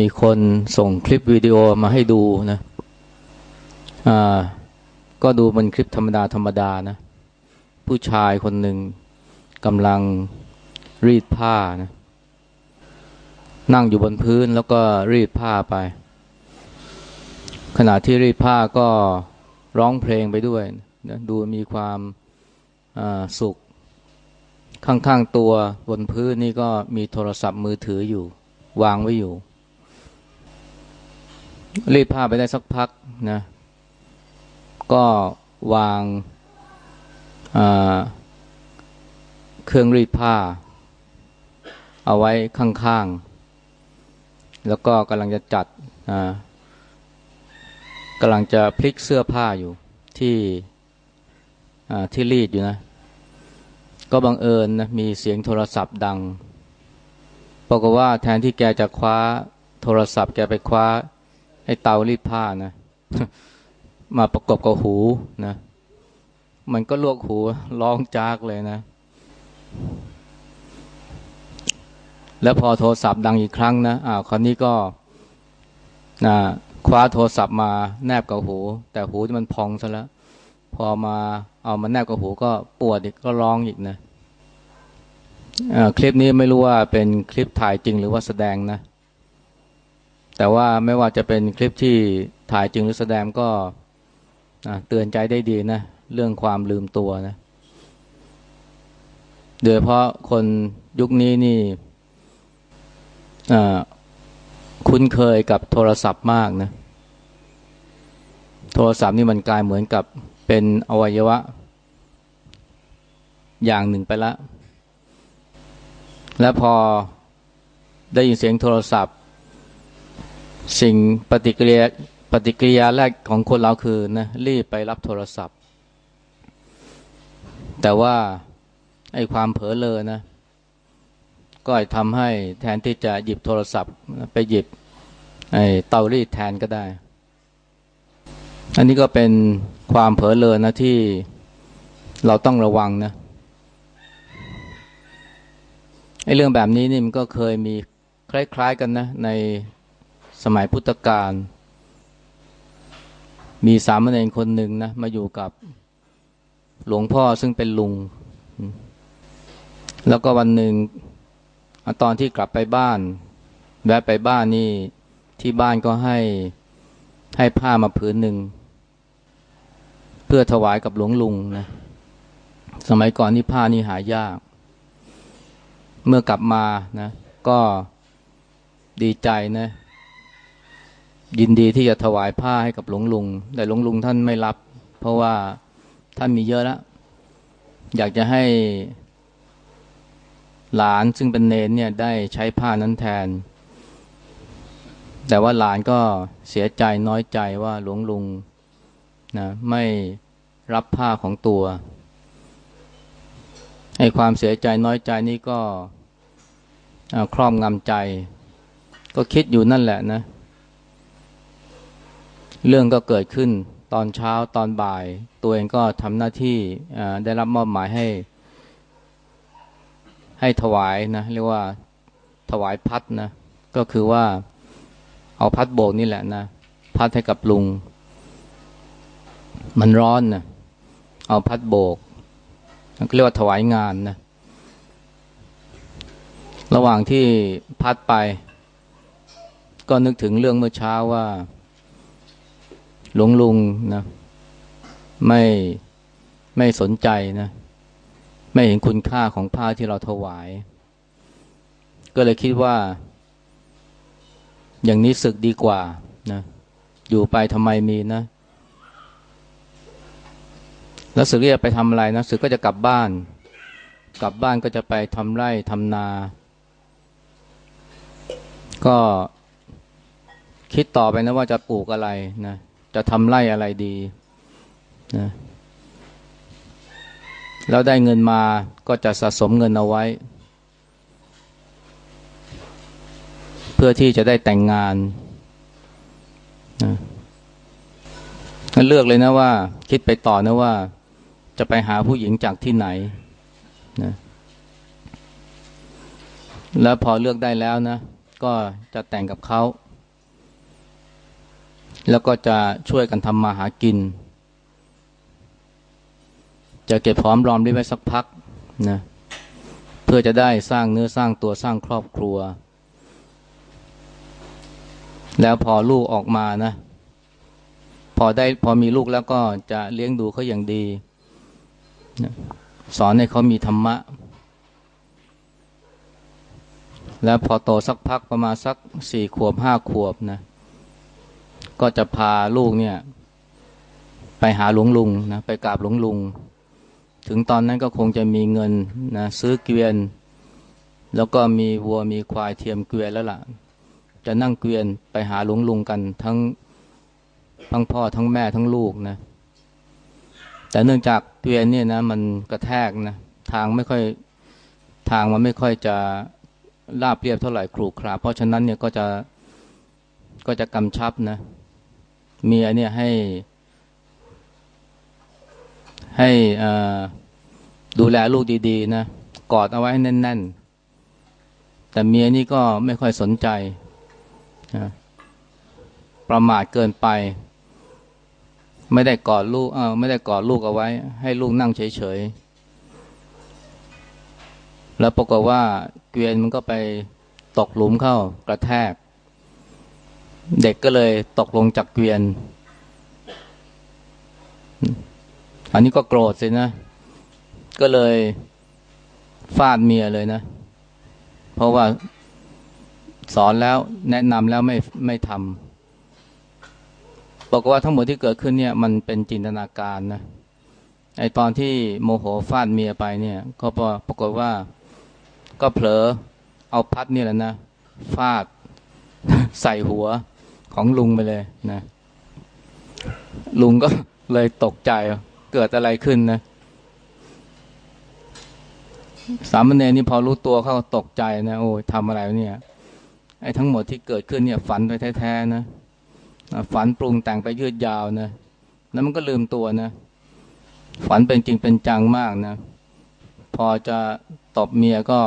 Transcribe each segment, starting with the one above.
มีคนส่งคลิปวิดีโอมาให้ดูนะอ่าก็ดูเป็นคลิปธรรมดาธรรมดานะ ผู้ชายคนหนึ่งกำลังรีดผ้านะ นั่งอยู่บนพื้นแล้วก็รีดผ้าไป ขณะที่รีดผ้าก็ร้องเพลงไปด้วยนะดูมีความสุข ข้างๆตัวบนพื้นนี่ก็มีโทรศัพท์มือถืออยู่ วางไว้อยู่ รีดผ้าไปได้สักพักนะ ก็วางเครื่องรีดผ้า เอาไว้ข้างๆ แล้วก็กำลังจะจัดกำลังจะพลิกเสื้อผ้าอยู่ที่ที่รีดอยู่นะ ก็บังเอิญนะมีเสียงโทรศัพท์ดังบอกว่าแทนที่แกจะคว้าโทรศัพท์แกไปคว้า ไอ้เตารีดผ้านะ มาประกบกับหูนะ มันก็ลวกหูร้องจากเลยนะ แล้วพอโทรศัพท์ดังอีกครั้งนะอ้าวคราวนี้ก็นะคว้าโทรศัพท์มาแนบกับหู แต่หูมันพองซะแล้ว พอมาเอามาแนบกับหูก็ปวดอีกก็ร้องอีกนะคลิปนี้ไม่รู้ว่าเป็นคลิปถ่ายจริงหรือว่าแสดงนะ แต่ว่าไม่ว่าจะเป็นคลิปที่ถ่ายจริงหรือแสดงก็เตือนใจได้ดีนะ เรื่องความลืมตัวนะโดยเพราะคนยุคนี้นี่คุ้นเคยกับโทรศัพท์มากนะ โทรศัพท์นี่มันกลายเหมือนกับเป็นอวัยวะ อย่างหนึ่งไปแล้วและพอได้ยินเสียงโทรศัพท์ สิ่งปฏิกิริยาปฏิกิริยาแรกของคนเราคือนะรีบไปรับโทรศัพท์ แต่ว่าไอ้ความเผลอเลยนะ ก็ทำให้แทนที่จะหยิบโทรศัพท์ ไปหยิบไอ้เตารีดแทนก็ได้ อันนี้ก็เป็นความเผลอเลยนะที่เราต้องระวังนะไอ้เรื่องแบบนี้นี่มันก็เคยมีคล้าย ๆ กันนะใน สมัยพุทธกาลมีสามเณรคนหนึ่งนะ มาอยู่กับหลวงพ่อซึ่งเป็นลุง แล้วก็วันหนึ่งตอนที่กลับไปบ้าน แวะไปบ้านนี่ที่บ้านก็ให้ให้ผ้ามาผืนหนึ่ง เพื่อถวายกับหลวงลุงนะสมัยก่อนนี่ผ้านี่หายาก เมื่อกลับมานะ ก็ดีใจนะ ยินดีที่จะถวายผ้าให้กับหลวงลุง แต่หลวงลุงท่านไม่รับ เพราะว่าท่านมีเยอะแล้ว อยากจะให้หลานซึ่งเป็นเนนเนี่ยได้ใช้ผ้านั้นแทน แต่ว่าหลานก็เสียใจน้อยใจว่าหลวงลุงนะไม่รับผ้าของตัวให้ความเสียใจน้อยใจนี่ก็ครอบงำใจ ก็คิดอยู่นั่นแหละนะ เรื่องก็เกิดขึ้นตอนเช้าตอนบ่าย ตัวเองก็ทำหน้าที่ได้รับมอบหมายให้ ให้ถวายนะ เรียกว่าถวายพัดนะ ก็คือว่าเอาพัดโบกนี่แหละนะ พัดให้กับลุง มันร้อนนะเอาพัดโบกเรียกว่าถวายงานนะ ระหว่างที่พัดไป ก็นึกถึงเรื่องเมื่อเช้าว่า หลวงลุงนะ ไม่ไม่สนใจนะ ไม่เห็นคุณค่าของผ้าที่เราถวาย ก็เลยคิดว่า อย่างนี้ศึกดีกว่านะอยู่ไปทำไมมีนะ แล้วศึกจะไปทำอะไรนะศึกก็จะกลับบ้าน กลับบ้านก็จะไปทำไร่ทำนา ก็คิดต่อไปนะว่าจะปลูกอะไรนะ จะทำไร่อะไรดีนะแล้วได้เงินมาก็จะสะสมเงินเอาไว้ เพื่อที่จะได้แต่งงานนะเลือกเลยนะว่า คิดไปต่อนะว่า จะไปหาผู้หญิงจากที่ไหนนะแล้วพอเลือกได้แล้วนะ ก็จะแต่งกับเขา แล้วก็จะช่วยกันทำมาหากิน จะเก็บพร้อมรอมริบไว้สักพักนะเพื่อจะได้สร้างเนื้อสร้างตัวสร้างครอบครัว แล้วพอลูกออกมานะ พอได้พอมีลูกแล้วก็จะเลี้ยงดูเขาอย่างดีสอนให้เขามีธรรมะ แล้วพอโตสักพักประมาณสักสี่ขวบห้าขวบนะ ก็จะพาลูกเนี่ย ไปหาหลวงลุงนะไปกราบหลวงลุง ถึงตอนนั้นก็คงจะมีเงินนะซื้อเกวียน แล้วก็มีวัวมีควายเทียมเกวียนแล้วล่ะ จะนั่งเกวียนไปหาหลวงลุงกันทั้งทั้งพ่อทั้งแม่ทั้งลูกนะ แต่เนื่องจากเกวียนเนี่ยนะมันกระแทกนะทางไม่ค่อยทางมันไม่ค่อยจะราบเรียบเท่าไหร่ครูคราเพราะฉะนั้นเนี่ยก็จะก็จะกำชับนะ เมียเนี่ยให้ ให้ดูแลลูกดีๆนะกอดเอาไว้แน่น ๆ แต่เมียนี่ก็ไม่ค่อยสนใจนะประมาทเกินไป ไม่ได้กอดลูกเออไม่ได้กอดลูกเอาไว้ ให้ลูกนั่งเฉยๆแล้วปรากฏว่าเกวียนมันก็ไปตกหลุมเข้ากระแทก เด็กก็เลยตกลงจากเกวียน อันนี้ก็โกรธสินะ ก็เลยฟาดเมียเลยนะ เพราะว่าสอนแล้วแนะนำแล้วไม่ไม่ทำบอกว่าทั้งหมดที่เกิดขึ้นเนี่ย มันเป็นจินตนาการนะ ไอตอนที่โมโหฟาดเมียไปเนี่ย ก็ปรากฏว่าก็เผลอเอาพัดนี่แหละนะ ฟาดใส่หัว ของลุงไปเลยนะลุงก็เลยตกใจเกิดอะไรขึ้นนะ สามเณรนี่พอรู้ตัวเขาตกใจนะโอ้ยทำอะไรเนี่ย ไอ้ทั้งหมดที่เกิดขึ้นเนี่ย ฝันไปแท้ๆนะฝันปรุงแต่งไปยืดยาวนะแล้วมันก็ลืมตัวนะฝันเป็นจริงเป็นจังมากนะ พอจะตบเมียก็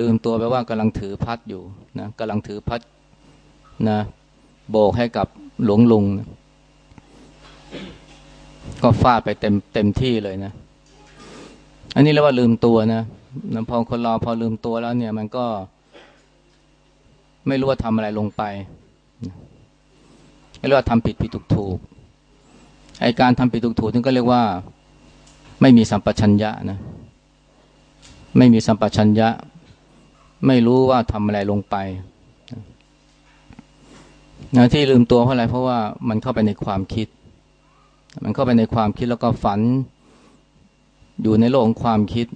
ลืมตัวไปว่ากำลังถือพัดอยู่นะกำลังถือพัด นะโบกให้กับหลวงลุงนะก็ฟาดไปเต็มเต็มที่เลยนะ อันนี้เรียกว่าลืมตัวนะพอคนเราพอลืมตัวแล้วเนี่ย มันก็ ไม่รู้ว่าทำอะไรลงไปเรียกว่าทำผิดผิดถูกถูกไอการทำผิดถูกถูกนี่ก็เรียกว่า ไม่มีสัมปชัญญะนะ ไม่มีสัมปชัญญะ ไม่รู้ว่าทำอะไรลงไป นะที่ลืมตัวเพราะอะไรเพราะว่ามันเข้าไปในความคิด มันเข้าไปในความคิดแล้วก็ฝัน อยู่ในโลกของความคิด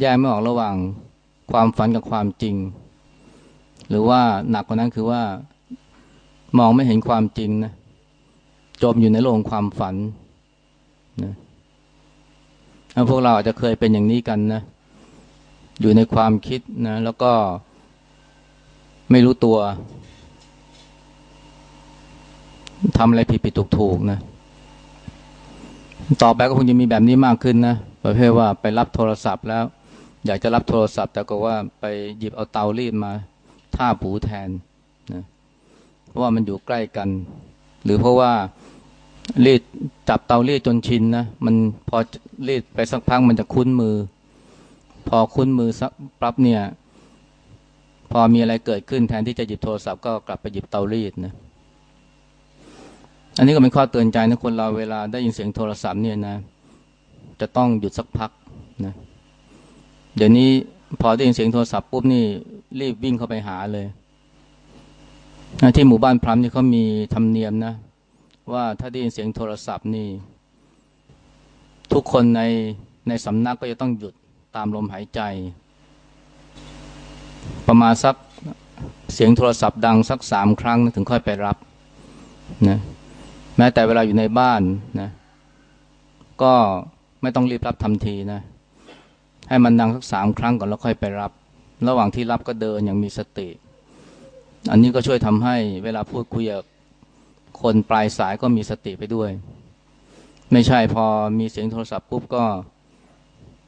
แยกไม่ออกระหว่างความฝันกับความจริง หรือว่าหนักกว่านั้นคือว่ามองไม่เห็นความจริงนะจมอยู่ในโลกความฝันนะพวกเราอาจจะเคยเป็นอย่างนี้กันนะ อยู่ในความคิดนะ แล้วก็ไม่รู้ตัว ทำอะไรผิดผิดถูกถูกนะ ต่อไปก็คงจะมีแบบนี้มากขึ้นนะประเภทว่าไปรับโทรศัพท์แล้ว อยากจะรับโทรศัพท์ แต่ก็ว่าไปหยิบเอาเตารีดมาท่าผูแทนนะเพราะว่ามันอยู่ใกล้กัน หรือเพราะว่ารีดจับเตารีดจนชินนะมันพอรีดไปสักพักมันจะคุ้นมือ พอคุ้นมือสักปั๊บเนี่ย พอมีอะไรเกิดขึ้นแทนที่จะหยิบโทรศัพท์ก็กลับไปหยิบเตารีดนะ อันนี้ก็เป็นข้อเตือนใจนะคนเราเวลาได้ยินเสียงโทรศัพท์เนี่ยนะ จะต้องหยุดสักพักนะเดี๋ยวนี้พอได้ยินเสียงโทรศัพท์ปุ๊บนี่รีบวิ่งเข้าไปหาเลยที่หมู่บ้านพรำนี่เขามีธรรมเนียมนะ ว่าถ้าได้ยินเสียงโทรศัพท์นี่ ทุกคนในในสำนักก็จะต้องหยุดตามลมหายใจ ประมาณสักเสียงโทรศัพท์ดังสักสามครั้งถึงค่อยไปรับนะ แม้แต่เวลาอยู่ในบ้านนะก็ไม่ต้องรีบรับทันทีนะ ให้มันดังสักสามครั้งก่อนแล้วค่อยไปรับ ระหว่างที่รับก็เดินอย่างมีสติ อันนี้ก็ช่วยทำให้เวลาพูดคุยกับคนปลายสายก็มีสติไปด้วย ไม่ใช่พอมีเสียงโทรศัพท์ปุ๊บก็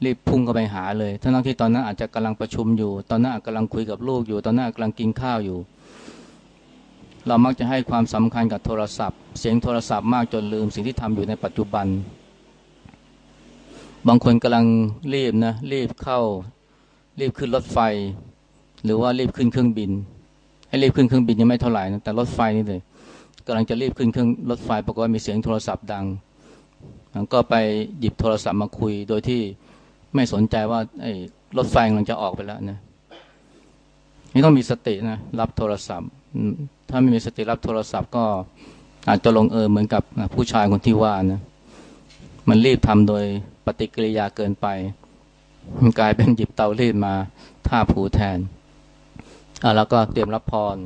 รีบพุ่งเข้าไปหาเลยทั้งที่ตอนนั้นอาจจะกำลังประชุมอยู่ ตอนนั้นกำลังคุยกับลูกอยู่ ตอนนั้นกำลังกินข้าวอยู่ เรามักจะให้ความสำคัญกับโทรศัพท์ เสียงโทรศัพท์มากจนลืมสิ่งที่ทำอยู่ในปัจจุบัน บางคนกำลังรีบนะรีบเข้า รีบขึ้นรถไฟ หรือว่ารีบขึ้นเครื่องบิน ให้รีบขึ้นเครื่องบินยังไม่เท่าไหร่นะแต่รถไฟนี่เลยกำลังจะรีบขึ้นเครื่องรถไฟปรากฏว่ามีเสียงโทรศัพท์ดังก็ไปหยิบโทรศัพท์มาคุยโดยที่ไม่สนใจว่าไอ้รถไฟกำลังจะออกไปแล้วนะนี่ต้องมีสตินะรับโทรศัพท์ ถ้าไม่มีสติรับโทรศัพท์ก็อาจจะลงเอยเหมือนกับผู้ชายคนที่ว่านะมันรีบทำโดยปฏิกิริยาเกินไป มันกลายเป็นหยิบเตารีดมาท่าผูแทนอ่าแล้วก็เตรียมรับพร